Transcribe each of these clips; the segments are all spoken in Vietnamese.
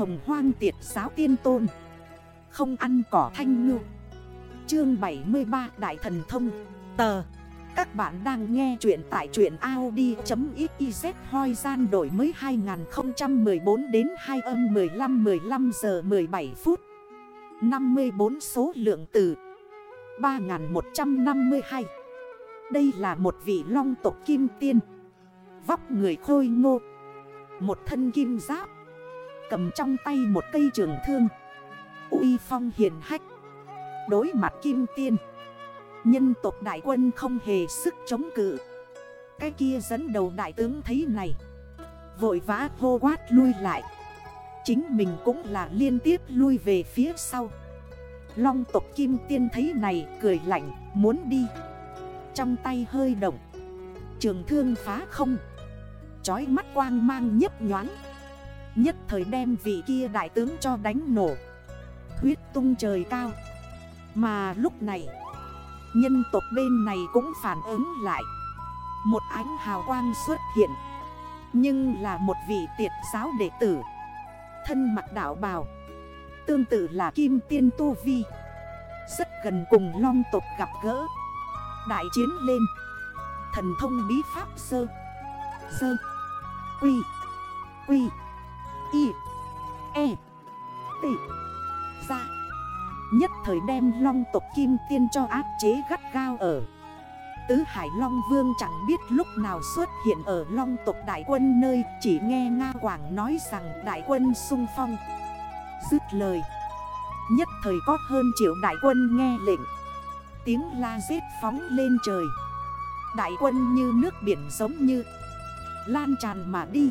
hồng hoang tiệt giáo tiên tôn. Không ăn cỏ thanh ngư. Chương 73 Đại Thần Thông. Tờ. Các bạn đang nghe chuyện tại chuyện Audi.xyz hoi gian đổi mới 2014 đến 2 âm 15 15 giờ 17 phút. 54 số lượng từ 3152 Đây là một vị long tộc kim tiên. Vóc người khôi ngô. Một thân kim giáp. Cầm trong tay một cây trường thương. Uy phong hiền hách. Đối mặt kim tiên. Nhân tộc đại quân không hề sức chống cự. Cái kia dẫn đầu đại tướng thấy này. Vội vã hô quát lui lại. Chính mình cũng là liên tiếp lui về phía sau. Long tộc kim tiên thấy này cười lạnh, muốn đi. Trong tay hơi động. Trường thương phá không. Chói mắt quang mang nhấp nhoáng. Nhất thời đem vị kia đại tướng cho đánh nổ. Huyết tung trời cao. Mà lúc này, Nhân tộc bên này cũng phản ứng lại. Một ánh hào quang xuất hiện. Nhưng là một vị tiệt giáo đệ tử. Thân mặt đảo bào. Tương tự là kim tiên tu vi. Rất gần cùng long tộc gặp gỡ. Đại chiến lên. Thần thông bí pháp sơ. Sơ. Quy. Quy. Y E T. Ra. Nhất thời đem long tộc kim tiên cho áp chế gắt gao ở. Tứ Hải Long Vương chẳng biết lúc nào xuất hiện ở Long tộc đại quân nơi, Chỉ nghe Nga Quảng nói rằng đại quân sung phong. Dứt lời, Nhất thời có hơn triệu đại quân nghe lệnh. Tiếng la giết phóng lên trời. Đại quân như nước biển giống như Lan tràn mà đi.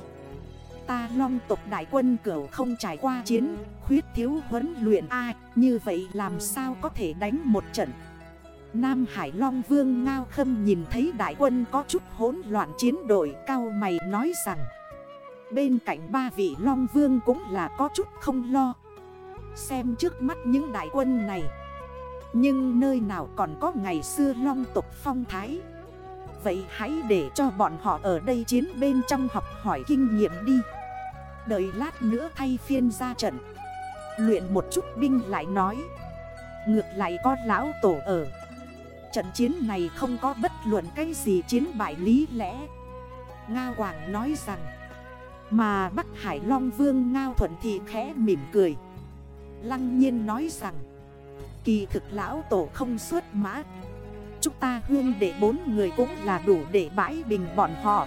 Ta long tộc đại quân cửu không trải qua chiến, Khuyết thiếu huấn luyện ai Như vậy làm sao có thể đánh một trận? Nam Hải Long Vương Ngao Khâm nhìn thấy đại quân có chút hỗn loạn chiến đội, Cao mày nói rằng, Bên cạnh ba vị Long Vương cũng là có chút không lo. Xem trước mắt những đại quân này. Nhưng nơi nào còn có ngày xưa Long tộc phong thái? Vậy hãy để cho bọn họ ở đây chiến bên trong học hỏi kinh nghiệm đi. Đợi lát nữa thay phiên ra trận. Luyện một chút binh lại nói. Ngược lại có lão tổ ở. Trận chiến này không có bất luận cái gì chiến bại lý lẽ. Nga Hoàng nói rằng, Mà Bắc Hải Long Vương Ngao Thuận thì khẽ mỉm cười. Lăng nhiên nói rằng, Kỳ thực lão tổ không xuất mã. Chúng ta hương để bốn người cũng là đủ để bãi bình bọn họ.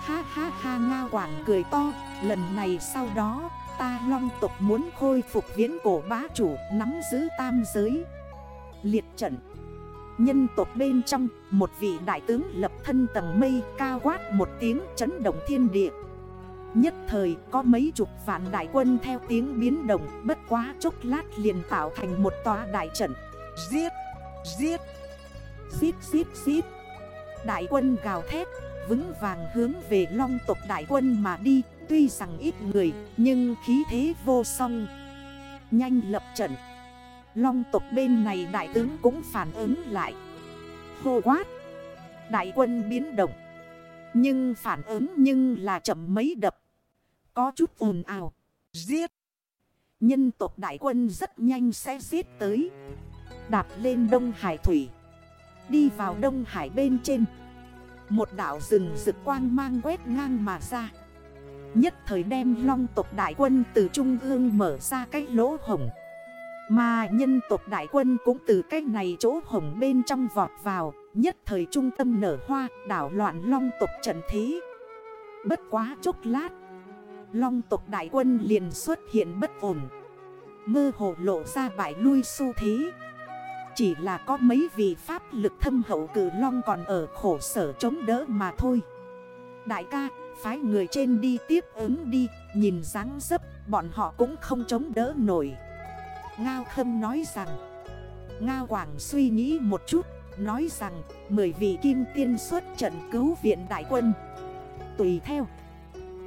Ha ha ha, Nga Quảng cười to. Lần này sau đó ta long tộc muốn khôi phục viễn cổ bá chủ nắm giữ tam giới. Liệt trận. Nhân tộc bên trong một vị đại tướng lập thân tầng mây cao quát một tiếng chấn động thiên địa. Nhất thời có mấy chục vạn đại quân theo tiếng biến động Bất quá chốc lát liền tạo thành một tòa đại trận. Giết, giết, giết, giết, giết Đại quân gào thét vững vàng hướng về long tộc đại quân mà đi. Tuy rằng ít người, nhưng khí thế vô song. Nhanh lập trận. Long tộc bên này đại tướng cũng phản ứng lại. Hô quát. Đại quân biến động. Nhưng phản ứng nhưng là chậm mấy đập. Có chút ồn ào. Giết. Nhân tộc đại quân rất nhanh sẽ giết tới. Đạp lên Đông Hải Thủy. Đi vào Đông Hải bên trên. Một đảo rừng rực quang mang quét ngang mà ra. Nhất thời đem long tộc đại quân từ trung ương mở ra cái lỗ hồng Mà nhân tộc đại quân cũng từ cái này chỗ hồng bên trong vọt vào. Nhất thời trung tâm nở hoa đảo loạn long tộc trận thế. Bất quá chốc lát Long tộc đại quân liền xuất hiện bất ổn. Mơ hồ lộ ra bãi lui xu thế. Chỉ là có mấy vị pháp lực thâm hậu cử long còn ở khổ sở chống đỡ mà thôi. Đại ca, phái người trên đi tiếp ứng đi Nhìn dáng dấp, bọn họ cũng không chống đỡ nổi. Ngao Khâm nói rằng Ngao Quảng suy nghĩ một chút Nói rằng Mười vị kim tiên xuất trận cứu viện đại quân. Tùy theo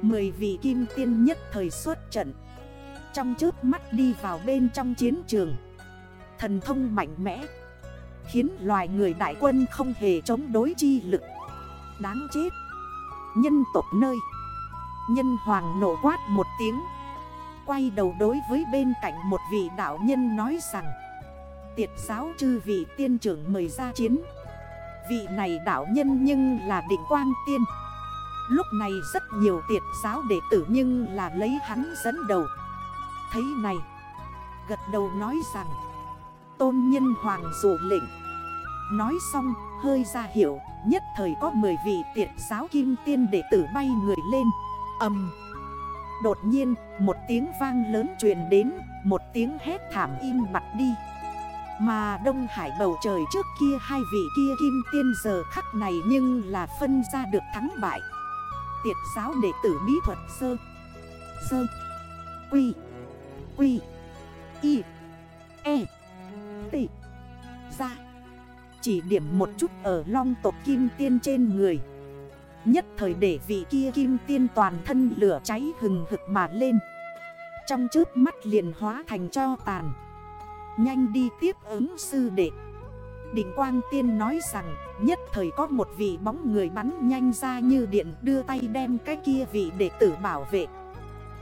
Mười vị kim tiên nhất thời xuất trận. Trong trước mắt đi vào bên trong chiến trường Thần thông mạnh mẽ Khiến loài người đại quân không hề chống đối chi lực. Đáng chết. Nhân tộc nơi. Nhân hoàng nổ quát một tiếng. Quay đầu đối với bên cạnh một vị đạo nhân nói rằng, Tiệt giáo chư vị tiên trưởng mời ra chiến. Vị này đạo nhân nhưng là định quang tiên. Lúc này rất nhiều tiệt giáo đệ tử nhưng là lấy hắn dẫn đầu. Thấy này, Gật đầu nói rằng, Tôn nhân hoàng dụ lệnh. Nói xong hơi ra hiểu, Nhất thời có 10 vị tiệt giáo kim tiên đệ tử bay người lên. Âm Đột nhiên, một tiếng vang lớn truyền đến, Một tiếng hét thảm im mặt đi. Mà Đông Hải bầu trời trước kia hai vị kia kim tiên giờ khắc này Nhưng là phân ra được thắng bại. Tiệt giáo đệ tử bí thuật sơ. Sơ. Quy. Quy. Y. E. T. Ra. Chỉ điểm một chút ở long tộc kim tiên trên người. Nhất thời để vị kia kim tiên toàn thân lửa cháy hừng hực mà lên. Trong trước mắt liền hóa thành cho tàn. Nhanh đi tiếp ứng sư đệ. Định Quang Tiên nói rằng, nhất thời có một vị bóng người bắn nhanh ra như điện đưa tay đem cái kia vị đệ tử bảo vệ.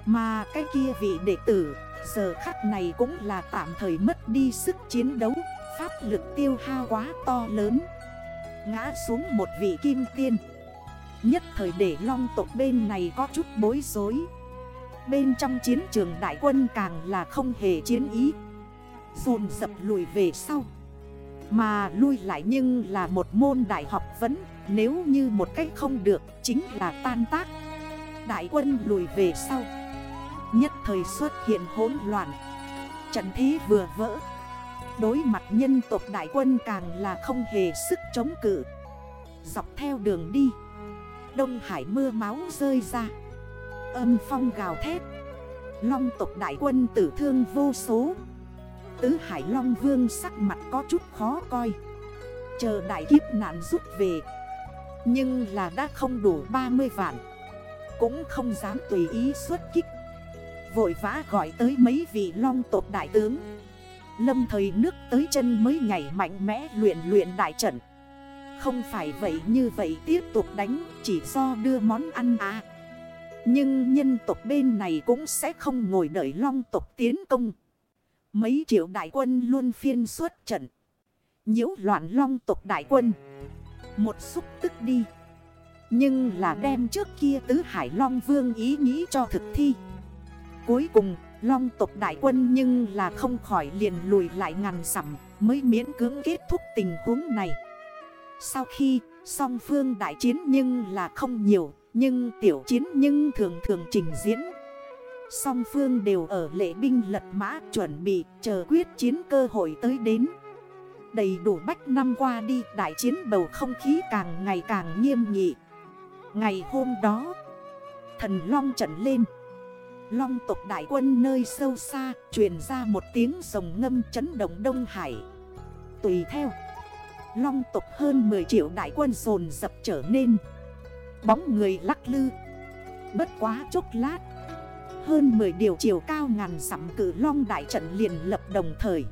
Mà cái kia vị đệ tử, giờ khắc này cũng là tạm thời mất đi sức chiến đấu. Pháp lực tiêu hao quá to lớn. Ngã xuống một vị kim tiên. Nhất thời để long tộc bên này có chút bối rối. Bên trong chiến trường đại quân càng là không hề chiến ý. Dồn dập lùi về sau. Mà lui lại nhưng là một môn đại học vấn Nếu như một cách không được, chính là tan tác. Đại quân lùi về sau. Nhất thời xuất hiện hỗn loạn. Trận thế vừa vỡ. Đối mặt nhân tộc đại quân càng là không hề sức chống cự. Dọc theo đường đi, Đông Hải mưa máu rơi ra. Âm phong gào thét. Long tộc đại quân tử thương vô số. Tứ Hải Long Vương sắc mặt có chút khó coi. Chờ đại kiếp nạn rút về. Nhưng là đã không đủ 30 vạn. Cũng không dám tùy ý xuất kích. Vội vã gọi tới mấy vị long tộc đại tướng. Lâm thời nước tới chân mới nhảy mạnh mẽ luyện luyện đại trận. Không phải vậy như vậy tiếp tục đánh chỉ do đưa món ăn à. Nhưng nhân tộc bên này cũng sẽ không ngồi đợi long tộc tiến công. Mấy triệu đại quân luôn phiên suốt trận. Nhiễu loạn long tộc đại quân. Một xúc tức đi. Nhưng là đem trước kia tứ hải long vương ý nghĩ cho thực thi. Cuối cùng long tộc đại quân nhưng là không khỏi liền lùi lại ngàn sẵm Mới miễn cưỡng kết thúc tình huống này. Sau khi song phương đại chiến nhưng là không nhiều, Nhưng tiểu chiến nhưng thường thường trình diễn. Song phương đều ở lệ binh lật mã chuẩn bị chờ quyết chiến cơ hội tới đến. Đầy đủ bách năm qua đi, đại chiến bầu không khí càng ngày càng nghiêm nghị. Ngày hôm đó, Thần Long trận lên. Long tộc đại quân nơi sâu xa, Truyền ra một tiếng rồng ngâm chấn động Đông Hải. Tùy theo, Long tộc hơn 10 triệu đại quân dồn dập trở nên Bóng người lắc lư. Bất quá chốc lát, Hơn 10 điều chiều cao ngàn sắm cử long đại trận liền lập đồng thời.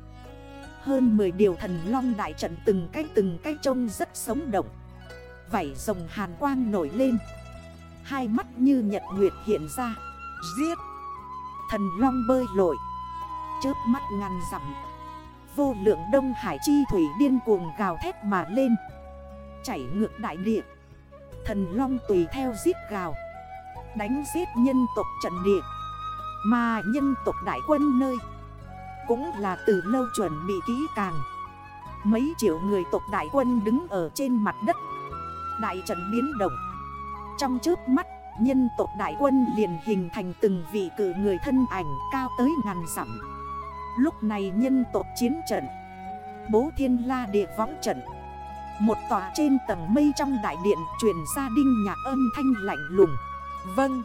Hơn 10 điều thần long đại trận từng cách từng cách trông rất sống động. Vảy rồng hàn quang nổi lên. Hai mắt như nhật nguyệt hiện ra. Giết! Thần long bơi lội. Chớp mắt ngàn dặm, Vô lượng đông hải chi thủy điên cuồng gào thét mà lên. Chảy ngược đại địa, Thần long tùy theo giết gào, Đánh giết nhân tộc trận địa. Mà nhân tộc đại quân nơi Cũng là từ lâu chuẩn bị kỹ càng. Mấy triệu người tộc đại quân đứng ở trên mặt đất. Đại trận biến động, Trong trước mắt Nhân tộc đại quân liền hình thành từng vị cử người thân ảnh cao tới ngàn dặm. Lúc này nhân tộc chiến trận Bố thiên la địa võng trận Một tòa trên tầng mây trong đại điện truyền ra đinh nhạc âm thanh lạnh lùng. Vâng.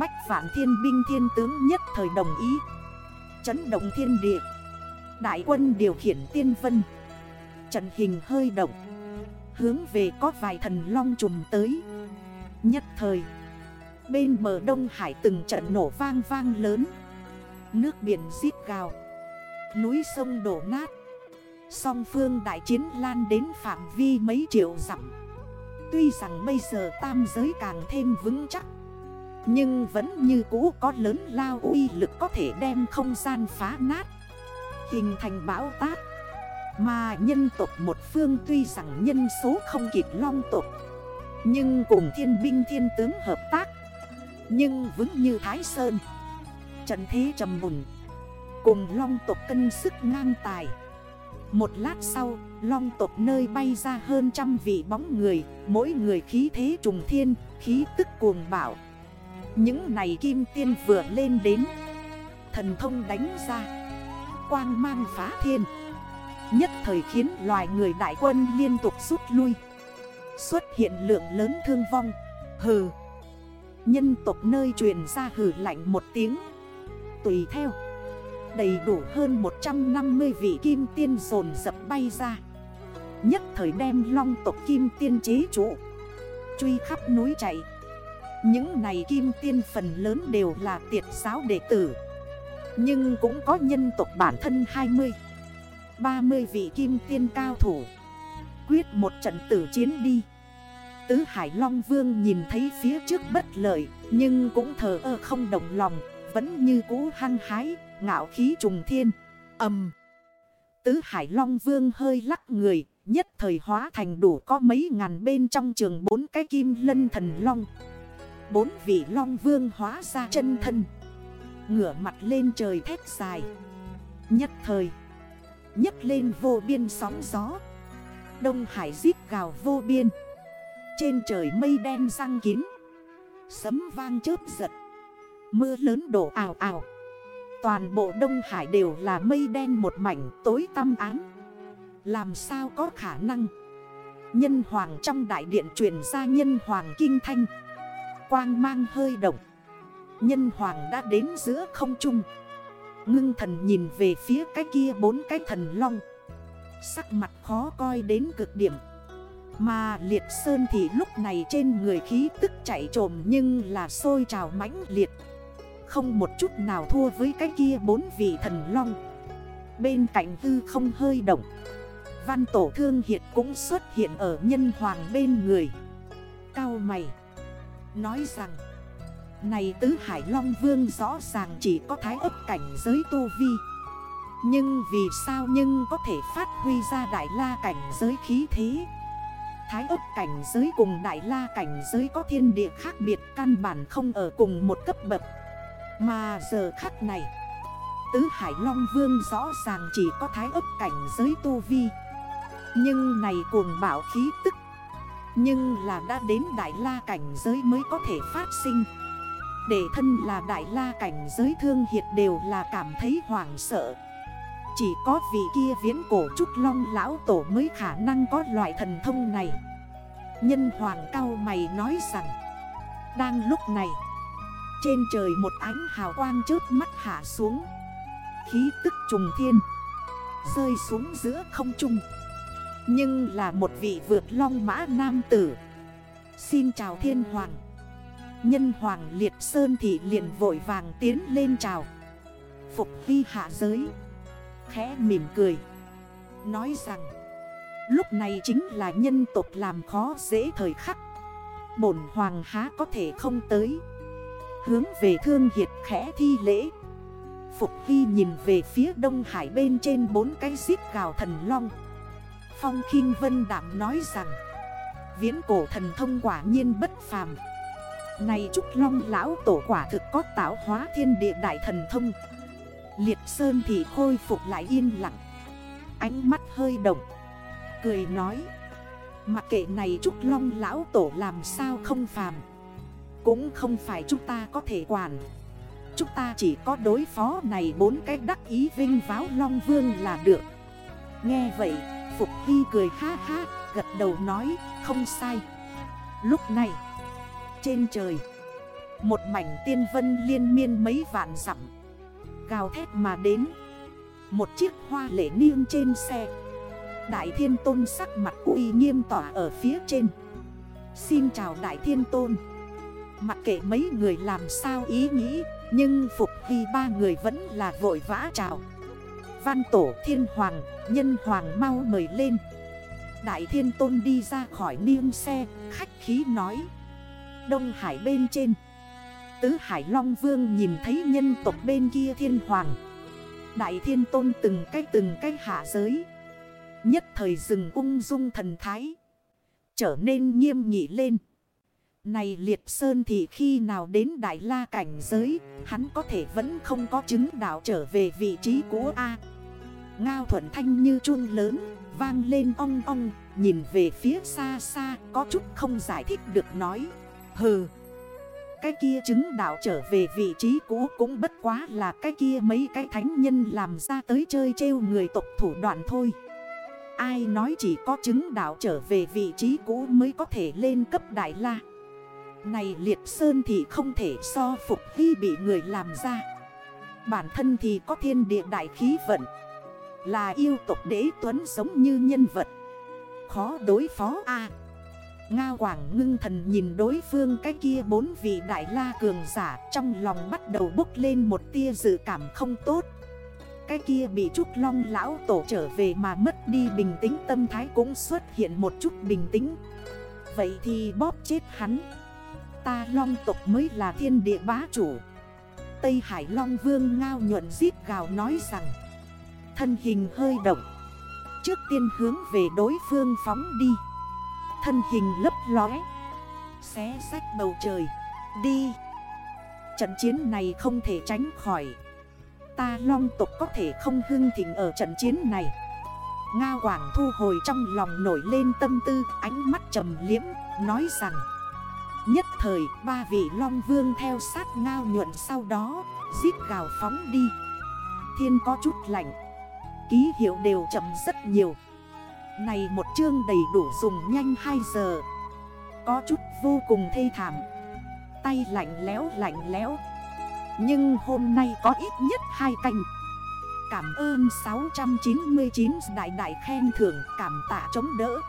Bách phản thiên binh thiên tướng nhất thời đồng ý. Chấn động thiên địa. Đại quân điều khiển tiên vân. Trận hình hơi động. Hướng về có vài thần long trùm tới Nhất thời. Bên bờ Đông Hải từng trận nổ vang vang lớn. Nước biển giết gào. Núi sông đổ nát. Song phương đại chiến lan đến phạm vi mấy triệu dặm. Tuy rằng bây giờ tam giới càng thêm vững chắc, Nhưng vẫn như cũ có lớn lao uy lực có thể đem không gian phá nát. Hình thành bão táp. Mà nhân tộc một phương tuy rằng nhân số không kịp long tộc nhưng cùng thiên binh thiên tướng hợp tác. Nhưng vững như Thái Sơn. Trận thế trầm mùn Cùng long tộc cân sức ngang tài. Một lát sau, Long tộc nơi bay ra hơn trăm vị bóng người, Mỗi người khí thế trùng thiên, Khí tức cuồng bạo. Những này kim tiên vừa lên đến. Thần thông đánh ra. Quang mang phá thiên. Nhất thời khiến loài người đại quân liên tục rút lui. Xuất hiện lượng lớn thương vong. Hừ. Nhân tộc nơi truyền ra hừ lạnh một tiếng. Tùy theo. Đầy đủ hơn 150 vị kim tiên dồn dập bay ra. Nhất thời đem long tộc kim tiên chế trụ. Truy khắp núi chạy. Những này kim tiên phần lớn đều là tiệt giáo đệ tử. Nhưng cũng có nhân tộc bản thân 20 30 vị kim tiên cao thủ. Quyết một trận tử chiến đi. Tứ Hải Long Vương nhìn thấy phía trước bất lợi, Nhưng cũng thờ ơ không đồng lòng, Vẫn như cũ hăng hái, Ngạo khí trùng thiên. Âm Tứ Hải Long Vương hơi lắc người, Nhất thời hóa thành đủ có mấy ngàn bên trong trường bốn cái kim lân thần long. Bốn vị long vương hóa ra chân thân, Ngửa mặt lên trời thét dài. Nhất thời Nhất lên vô biên sóng gió Đông hải giết gào vô biên. Trên trời mây đen răng kín. Sấm vang chớp giật. Mưa lớn đổ ảo ảo Toàn bộ Đông Hải đều là mây đen một mảnh tối tăm ám. Làm sao có khả năng? Nhân hoàng trong đại điện truyền ra nhân hoàng kinh thanh. Quang mang hơi động. Nhân hoàng đã đến giữa không trung. Ngưng thần nhìn về phía cái kia bốn cái thần long. Sắc mặt khó coi đến cực điểm. Mà liệt sơn thì lúc này trên người khí tức chạy trồm nhưng là sôi trào mãnh liệt. Không một chút nào thua với cái kia bốn vị thần long. Bên cạnh tư không hơi động. Văn tổ thương hiệt cũng xuất hiện ở nhân hoàng bên người. Cao mày. Nói rằng, Này tứ hải long vương rõ ràng chỉ có thái ấp cảnh giới tu vi. Nhưng vì sao nhưng có thể phát huy ra đại la cảnh giới khí thế? Thái ấp cảnh giới cùng đại la cảnh giới có thiên địa khác biệt căn bản không ở cùng một cấp bậc. Mà giờ khắc này, Tứ Hải Long Vương rõ ràng chỉ có thái ấp cảnh giới tu vi. Nhưng này cuồng bảo khí tức, Nhưng là đã đến đại la cảnh giới mới có thể phát sinh. Để thân là đại la cảnh giới thương hiệt đều là cảm thấy hoảng sợ. Chỉ có vị kia viễn cổ trúc long lão tổ mới khả năng có loại thần thông này. Nhân hoàng cao mày nói rằng, Đang lúc này, Trên trời một ánh hào quang chớp mắt hạ xuống. Khí tức trùng thiên, Rơi xuống giữa không trung. Nhưng là một vị vượt long mã nam tử. Xin chào thiên hoàng. Nhân hoàng liệt sơn thị liền vội vàng tiến lên chào. Phục vi hạ giới. Khẽ mỉm cười. Nói rằng, Lúc này chính là nhân tộc làm khó dễ thời khắc. Bổn hoàng há có thể không tới. Hướng về thương hiệt khẽ thi lễ. Phục Hy nhìn về phía Đông Hải bên trên bốn cái giết gào thần long. Phong Kinh Vân Đảm nói rằng, Viễn cổ thần thông quả nhiên bất phàm. Này Trúc Long lão tổ quả thực có tạo hóa thiên địa đại thần thông. Liệt Sơn thì khôi phục lại yên lặng. Ánh mắt hơi động. Cười nói. Mặc kệ này Trúc Long lão tổ làm sao không phàm. Cũng không phải chúng ta có thể quản. Chúng ta chỉ có đối phó này bốn cái đắc ý vinh váo Long Vương là được. Nghe vậy, Phục Hy cười ha ha, Gật đầu nói, không sai. Lúc này, Trên trời, Một mảnh tiên vân liên miên mấy vạn dặm. Gào thét mà đến. Một chiếc hoa lễ niêng trên xe. Đại Thiên Tôn sắc mặt uy nghiêm tỏa ở phía trên. Xin chào Đại Thiên Tôn. Mặc kệ mấy người làm sao ý nghĩ, Nhưng Phục Hy ba người vẫn là vội vã chào. Văn Tổ, Thiên Hoàng, Nhân Hoàng mau mời lên. Đại Thiên Tôn đi ra khỏi niêm xe, Khách khí nói. Đông Hải bên trên. Tứ Hải Long Vương nhìn thấy nhân tộc bên kia thiên hoàng. Đại thiên tôn từng cái từng cái hạ giới. Nhất thời rừng ung dung thần thái. Trở nên nghiêm nghị lên. Này liệt sơn thì khi nào đến đại la cảnh giới, Hắn có thể vẫn không có chứng đạo trở về vị trí của A. Ngao thuận thanh như chuông lớn, Vang lên ong ong, Nhìn về phía xa xa, Có chút không giải thích được nói. Hừ cái kia chứng đạo trở về vị trí cũ Cũng bất quá là cái kia mấy cái thánh nhân Làm ra tới chơi trêu người tộc thủ đoạn thôi. Ai nói chỉ có chứng đạo trở về vị trí cũ Mới có thể lên cấp đại la? Này liệt sơn thì không thể so phục khi bị người làm ra. Bản thân thì có thiên địa đại khí vận, là yêu tộc đế tuấn giống như nhân vật. Khó đối phó a. Ngao Quảng ngưng thần nhìn đối phương cái kia bốn vị đại la cường giả, Trong lòng bắt đầu bốc lên một tia dự cảm không tốt. Cái kia bị Trúc Long lão tổ trở về mà mất đi bình tĩnh, tâm thái cũng xuất hiện một chút bình tĩnh. Vậy thì bóp chết hắn. Ta Long tộc mới là thiên địa bá chủ. Tây Hải Long Vương ngao nhuận giết gào nói rằng, Thân hình hơi động. Trước tiên hướng về đối phương phóng đi. Thân hình lấp lóe, Xé sách bầu trời. Đi. Trận chiến này không thể tránh khỏi. Ta long tục có thể không hưng thịnh ở trận chiến này. Nga Quảng thu hồi trong lòng nổi lên tâm tư, Ánh mắt trầm liếm Nói rằng, Nhất thời, ba vị long vương theo sát ngao nhuận sau đó, Giết gào phóng đi. Thiên có chút lạnh, Ký hiệu đều chậm rất nhiều. Này một chương đầy đủ dùng nhanh 2 giờ. Có chút vô cùng thê thảm. Tay lạnh léo lạnh léo Nhưng hôm nay có ít nhất hai canh. Cảm ơn 699 đại đại khen thưởng, cảm tạ chống đỡ.